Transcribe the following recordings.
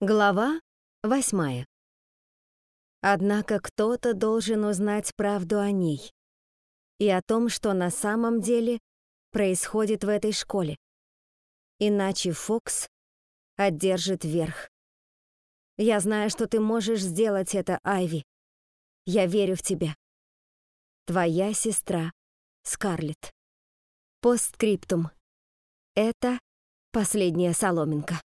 Глава восьмая. Однако кто-то должен узнать правду о ней и о том, что на самом деле происходит в этой школе. Иначе Фокс одержит верх. Я знаю, что ты можешь сделать это, Айви. Я верю в тебя. Твоя сестра Скарлетт. Постскриптум. Это последняя соломинка.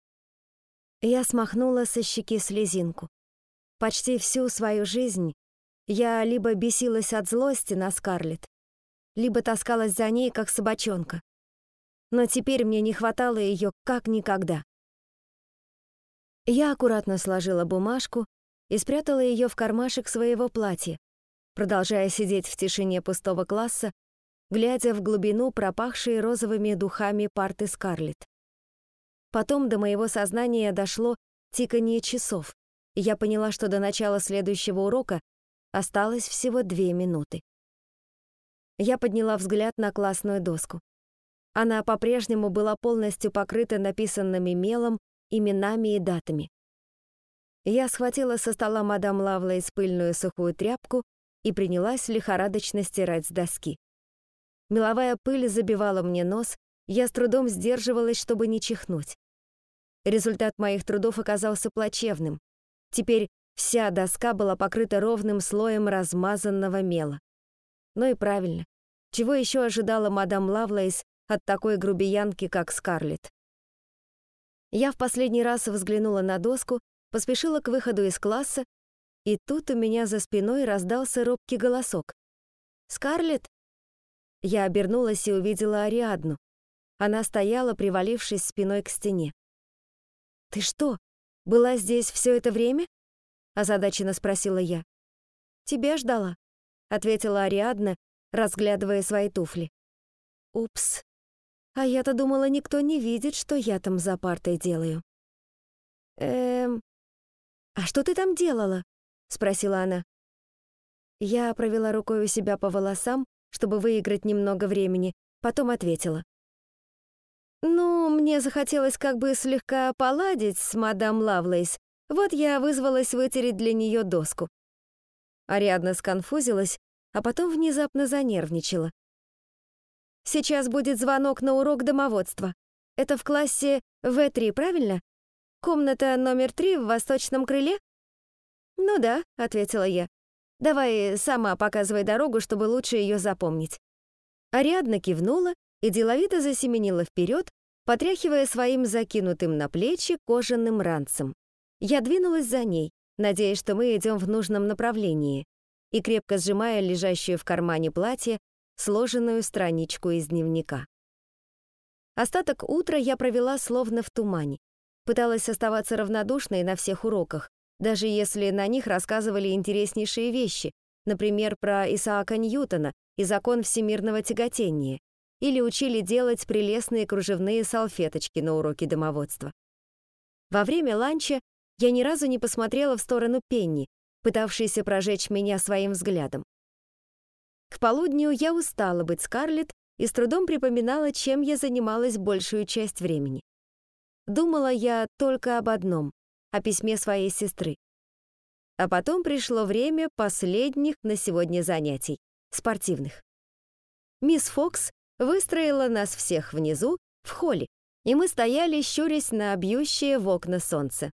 Я смахнула со щеки слезинку. Почти всю свою жизнь я либо бесилась от злости на Скарлетт, либо таскалась за ней, как собачонка. Но теперь мне не хватало ее как никогда. Я аккуратно сложила бумажку и спрятала ее в кармашек своего платья, продолжая сидеть в тишине пустого класса, глядя в глубину пропахшие розовыми духами парты Скарлетт. Потом до моего сознания дошло тиканье часов, и я поняла, что до начала следующего урока осталось всего две минуты. Я подняла взгляд на классную доску. Она по-прежнему была полностью покрыта написанными мелом, именами и датами. Я схватила со стола мадам Лавлейс пыльную сухую тряпку и принялась лихорадочно стирать с доски. Меловая пыль забивала мне нос, я с трудом сдерживалась, чтобы не чихнуть. Результат моих трудов оказался плачевным. Теперь вся доска была покрыта ровным слоем размазанного мела. Ну и правильно. Чего еще ожидала мадам Лавлейс от такой грубиянки, как Скарлетт? Я в последний раз взглянула на доску, поспешила к выходу из класса, и тут у меня за спиной раздался робкий голосок. «Скарлетт?» Я обернулась и увидела Ариадну. Она стояла, привалившись спиной к стене. «Ты что, была здесь все это время?» — озадаченно спросила я. «Тебя ждала», — ответила Ариадна, разглядывая свои туфли. «Упс. А я-то думала, никто не видит, что я там за партой делаю». «Эм... А что ты там делала?» — спросила она. Я провела рукой у себя по волосам, чтобы выиграть немного времени, потом ответила. «Ну, мне захотелось как бы слегка поладить с мадам Лавлейс. Вот я вызвалась вытереть для нее доску». Ариадна сконфузилась, а потом внезапно занервничала. «Сейчас будет звонок на урок домоводства. Это в классе В3, правильно? Комната номер три в восточном крыле?» «Ну да», — ответила я. «Давай сама показывай дорогу, чтобы лучше ее запомнить». Ариадна кивнула и деловито засеменила вперед, потряхивая своим закинутым на плечи кожаным ранцем. Я двинулась за ней, надеясь, что мы идем в нужном направлении, и крепко сжимая лежащую в кармане платье сложенную страничку из дневника. Остаток утра я провела словно в тумане. Пыталась оставаться равнодушной на всех уроках, даже если на них рассказывали интереснейшие вещи, например, про Исаака Ньютона и закон всемирного тяготения, или учили делать прелестные кружевные салфеточки на уроке домоводства. Во время ланча я ни разу не посмотрела в сторону Пенни, пытавшейся прожечь меня своим взглядом. К полудню я устала быть Скарлетт и с трудом припоминала, чем я занималась большую часть времени. Думала я только об одном — о письме своей сестры. А потом пришло время последних на сегодня занятий — спортивных. Мисс Фокс выстроила нас всех внизу, в холле, и мы стояли, щурясь на бьющее в окна солнце.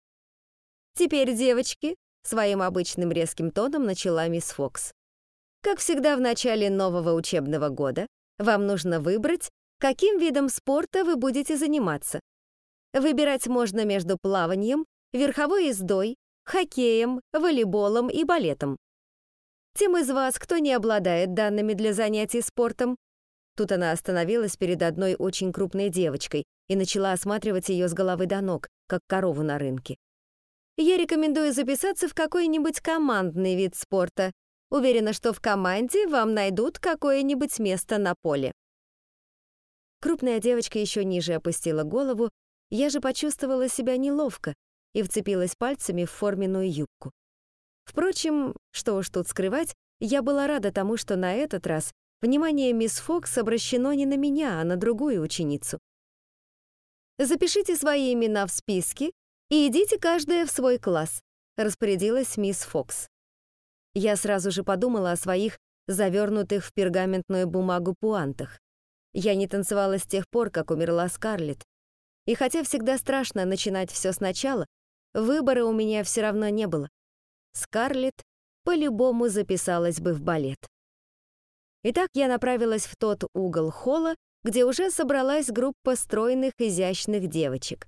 «Теперь, девочки», — своим обычным резким тоном начала мисс Фокс. «Как всегда в начале нового учебного года, вам нужно выбрать, каким видом спорта вы будете заниматься. Выбирать можно между плаванием, верховой ездой, хоккеем, волейболом и балетом. Тем из вас, кто не обладает данными для занятий спортом, Тут она остановилась перед одной очень крупной девочкой и начала осматривать ее с головы до ног, как корову на рынке. «Я рекомендую записаться в какой-нибудь командный вид спорта. Уверена, что в команде вам найдут какое-нибудь место на поле». Крупная девочка еще ниже опустила голову, я же почувствовала себя неловко и вцепилась пальцами в форменную юбку. Впрочем, что уж тут скрывать, я была рада тому, что на этот раз Внимание мисс Фокс обращено не на меня, а на другую ученицу. Запишите свои имена в списке и идите каждая в свой класс», — распорядилась мисс Фокс. Я сразу же подумала о своих завернутых в пергаментную бумагу пуантах. Я не танцевала с тех пор, как умерла Скарлетт. И хотя всегда страшно начинать все сначала, выбора у меня все равно не было. Скарлетт по-любому записалась бы в балет. Итак, я направилась в тот угол холла, где уже собралась группа стройных, изящных девочек.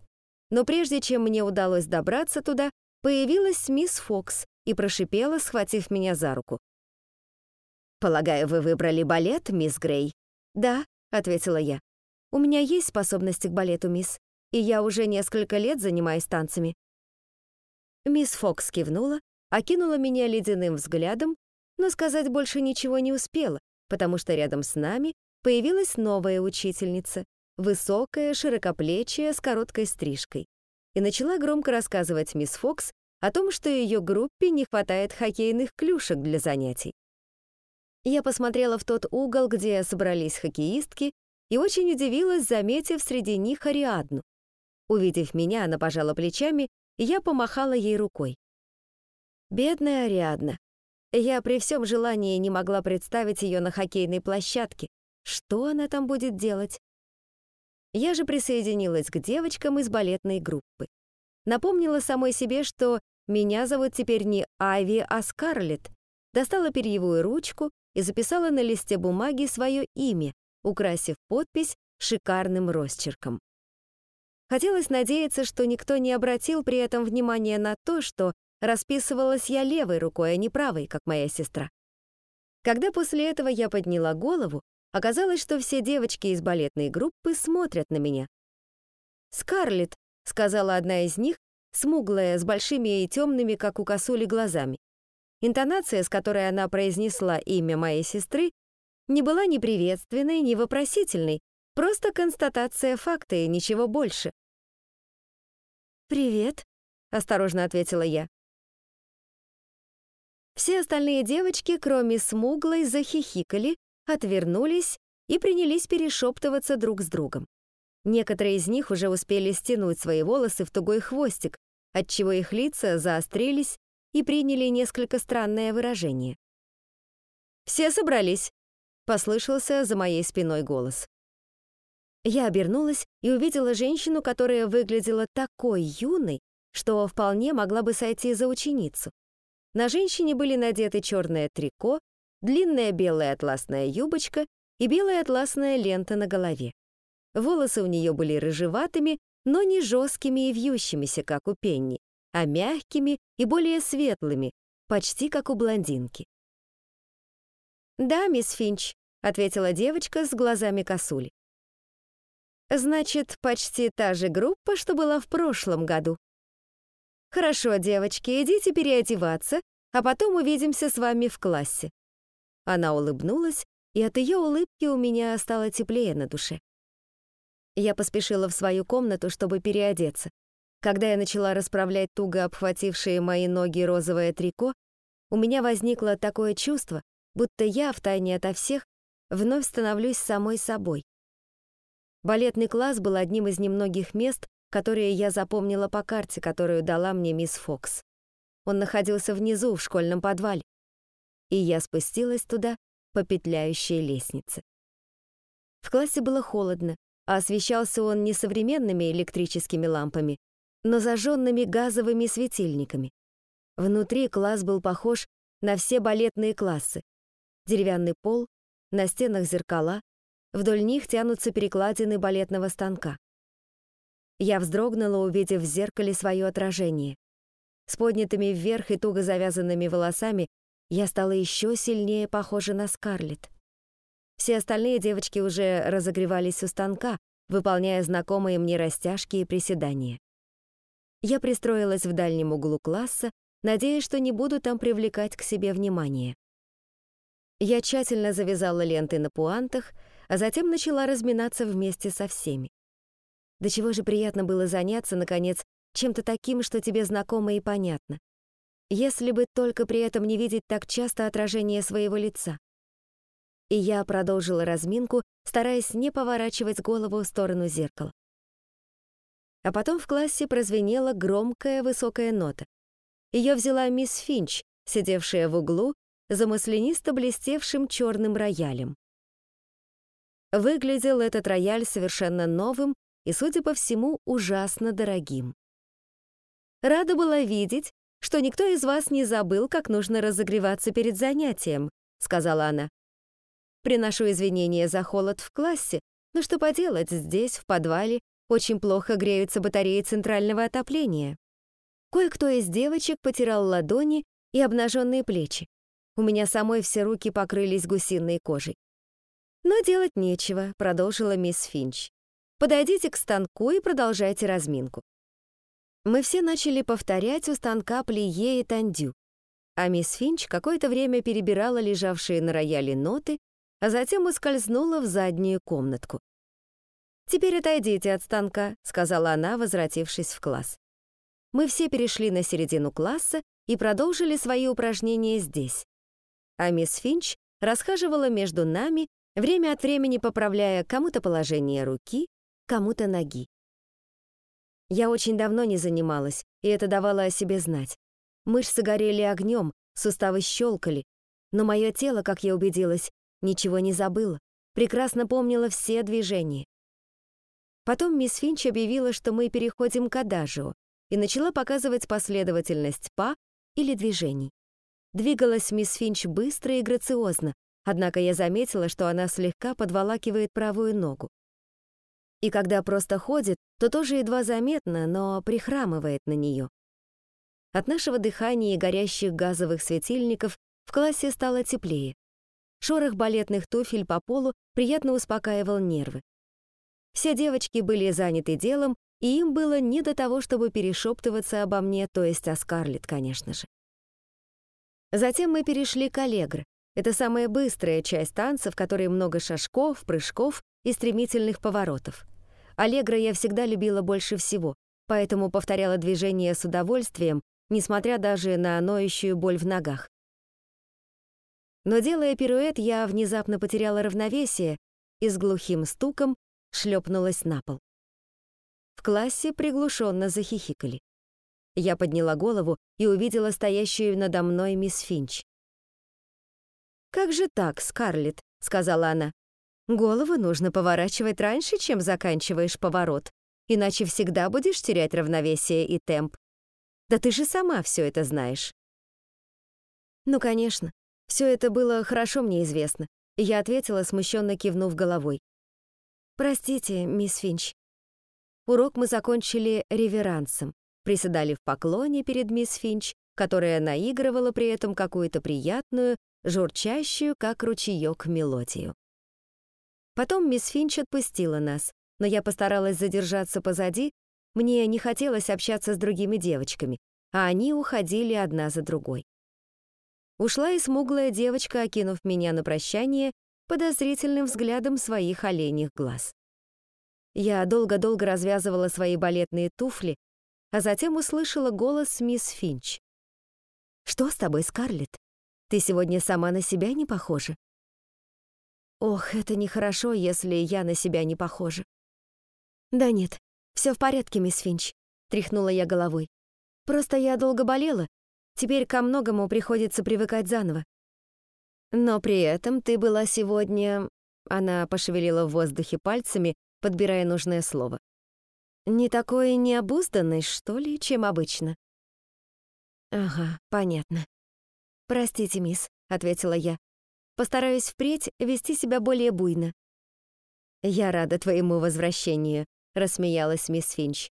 Но прежде чем мне удалось добраться туда, появилась мисс Фокс и прошипела, схватив меня за руку. «Полагаю, вы выбрали балет, мисс Грей?» «Да», — ответила я. «У меня есть способности к балету, мисс, и я уже несколько лет занимаюсь танцами». Мисс Фокс кивнула, окинула меня ледяным взглядом, но сказать больше ничего не успела, потому что рядом с нами появилась новая учительница, высокая, широкоплечья, с короткой стрижкой, и начала громко рассказывать мисс Фокс о том, что ее группе не хватает хоккейных клюшек для занятий. Я посмотрела в тот угол, где собрались хоккеистки, и очень удивилась, заметив среди них Ариадну. Увидев меня, она пожала плечами, и я помахала ей рукой. Бедная Ариадна. Я при всем желании не могла представить ее на хоккейной площадке. Что она там будет делать? Я же присоединилась к девочкам из балетной группы. Напомнила самой себе, что меня зовут теперь не Айви, а Скарлетт. Достала перьевую ручку и записала на листе бумаги свое имя, украсив подпись шикарным росчерком. Хотелось надеяться, что никто не обратил при этом внимания на то, что расписывалась я левой рукой, а не правой, как моя сестра. Когда после этого я подняла голову, оказалось, что все девочки из балетной группы смотрят на меня. «Скарлетт», — сказала одна из них, смуглая, с большими и темными, как у косули, глазами. Интонация, с которой она произнесла имя моей сестры, не была ни приветственной, ни вопросительной, просто констатация факта и ничего больше. «Привет», — осторожно ответила я. Все остальные девочки, кроме смуглой, захихикали, отвернулись и принялись перешептываться друг с другом. Некоторые из них уже успели стянуть свои волосы в тугой хвостик, отчего их лица заострились и приняли несколько странное выражение. «Все собрались», — послышался за моей спиной голос. Я обернулась и увидела женщину, которая выглядела такой юной, что вполне могла бы сойти за ученицу. На женщине были надеты черное трико, длинная белая атласная юбочка и белая атласная лента на голове. Волосы у нее были рыжеватыми, но не жесткими и вьющимися, как у Пенни, а мягкими и более светлыми, почти как у блондинки. «Да, мисс Финч», — ответила девочка с глазами косули. «Значит, почти та же группа, что была в прошлом году». «Хорошо, девочки, идите переодеваться, а потом увидимся с вами в классе». Она улыбнулась, и от ее улыбки у меня стало теплее на душе. Я поспешила в свою комнату, чтобы переодеться. Когда я начала расправлять туго обхватившие мои ноги розовое трико, у меня возникло такое чувство, будто я, втайне ото всех, вновь становлюсь самой собой. Балетный класс был одним из немногих мест, которые я запомнила по карте, которую дала мне мисс Фокс. Он находился внизу, в школьном подвале. И я спустилась туда по петляющей лестнице. В классе было холодно, а освещался он не современными электрическими лампами, но зажженными газовыми светильниками. Внутри класс был похож на все балетные классы. Деревянный пол, на стенах зеркала, вдоль них тянутся перекладины балетного станка. Я вздрогнула, увидев в зеркале свое отражение. С поднятыми вверх и туго завязанными волосами я стала еще сильнее похожа на Скарлетт. Все остальные девочки уже разогревались у станка, выполняя знакомые мне растяжки и приседания. Я пристроилась в дальнем углу класса, надеясь, что не буду там привлекать к себе внимание. Я тщательно завязала ленты на пуантах, а затем начала разминаться вместе со всеми. До чего же приятно было заняться, наконец, чем-то таким, что тебе знакомо и понятно. Если бы только при этом не видеть так часто отражение своего лица. И я продолжила разминку, стараясь не поворачивать голову в сторону зеркала. А потом в классе прозвенела громкая высокая нота. Ее взяла мисс Финч, сидевшая в углу за маслянисто блестевшим черным роялем. Выглядел этот рояль совершенно новым и, судя по всему, ужасно дорогим. Рада была видеть, что никто из вас не забыл, как нужно разогреваться перед занятием, сказала она. Приношу извинения за холод в классе, но что поделать, здесь, в подвале, очень плохо греются батареи центрального отопления. Кое-кто из девочек потирал ладони и обнаженные плечи. У меня самой все руки покрылись гусиной кожей. «Но делать нечего», — продолжила мисс Финч. «Подойдите к станку и продолжайте разминку». Мы все начали повторять у станка плие и тандю, а мисс Финч какое-то время перебирала лежавшие на рояле ноты, а затем ускользнула в заднюю комнатку. «Теперь отойдите от станка», — сказала она, возвратившись в класс. Мы все перешли на середину класса и продолжили свои упражнения здесь. А мисс Финч расхаживала между нами, время от времени поправляя кому-то положение руки, кому-то ноги. Я очень давно не занималась, и это давало о себе знать. Мышцы горели огнем, суставы щелкали, но мое тело, как я убедилась, ничего не забыло, прекрасно помнило все движения. Потом мисс Финч объявила, что мы переходим к адажио, и начала показывать последовательность па или движений. Двигалась мисс Финч быстро и грациозно, однако я заметила, что она слегка подволакивает правую ногу. И когда просто ходит, то тоже едва заметно, но прихрамывает на нее. От нашего дыхания и горящих газовых светильников в классе стало теплее. Шорох балетных туфель по полу приятно успокаивал нервы. Все девочки были заняты делом, и им было не до того, чтобы перешептываться обо мне, то есть о Скарлетт, конечно же. Затем мы перешли к аллегро. Это самая быстрая часть танца, в которой много шажков, прыжков и стремительных поворотов. Аллегро я всегда любила больше всего, поэтому повторяла движения с удовольствием, несмотря даже на ноющую боль в ногах. Но делая пируэт, я внезапно потеряла равновесие и с глухим стуком шлепнулась на пол. В классе приглушенно захихикали. Я подняла голову и увидела стоящую надо мной мисс Финч. «Как же так, Скарлетт?» — сказала она. «Голову нужно поворачивать раньше, чем заканчиваешь поворот, иначе всегда будешь терять равновесие и темп. Да ты же сама все это знаешь». «Ну, конечно, все это было хорошо мне известно», я ответила, смущенно кивнув головой. «Простите, мисс Финч». Урок мы закончили реверансом, приседали в поклоне перед мисс Финч, которая наигрывала при этом какую-то приятную, журчащую, как ручеёк, мелодию. Потом мисс Финч отпустила нас, но я постаралась задержаться позади, мне не хотелось общаться с другими девочками, а они уходили одна за другой. Ушла и смуглая девочка, окинув меня на прощание подозрительным взглядом своих оленьих глаз. Я долго-долго развязывала свои балетные туфли, а затем услышала голос мисс Финч. «Что с тобой, Скарлетт? Ты сегодня сама на себя не похожа?» «Ох, это нехорошо, если я на себя не похожа». «Да нет, все в порядке, мисс Финч», — тряхнула я головой. «Просто я долго болела, теперь ко многому приходится привыкать заново. Но при этом ты была сегодня...» Она пошевелила в воздухе пальцами, подбирая нужное слово. «Не такой необузданный, что ли, чем обычно?» «Ага, понятно. Простите, мисс», — ответила я. «Постараюсь впредь вести себя более буйно». «Я рада твоему возвращению», — рассмеялась мисс Финч.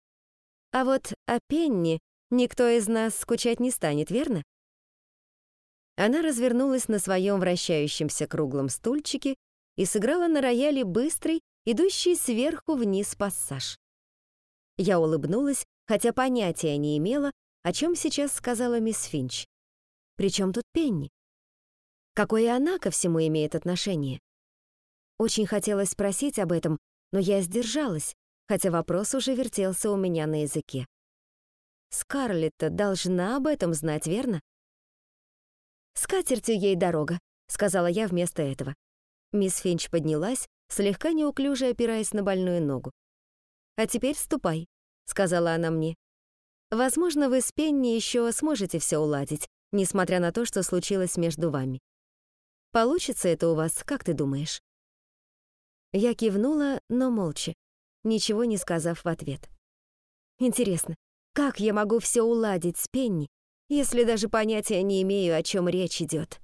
«А вот о Пенни никто из нас скучать не станет, верно?» Она развернулась на своем вращающемся круглом стульчике и сыграла на рояле быстрый, идущий сверху вниз пассаж. Я улыбнулась, хотя понятия не имела, о чем сейчас сказала мисс Финч. Причем тут Пенни? Какое она ко всему имеет отношение? Очень хотелось спросить об этом, но я сдержалась, хотя вопрос уже вертелся у меня на языке. Скарлетт должна об этом знать, верно? «С катертью ей дорога», — сказала я вместо этого. Мисс Финч поднялась, слегка неуклюже опираясь на больную ногу. «А теперь ступай. сказала она мне. Возможно, вы с Пенни еще сможете все уладить, несмотря на то, что случилось между вами. Получится это у вас, как ты думаешь? Я кивнула, но молча, ничего не сказав в ответ. Интересно, как я могу все уладить с Пенни, если даже понятия не имею, о чем речь идет?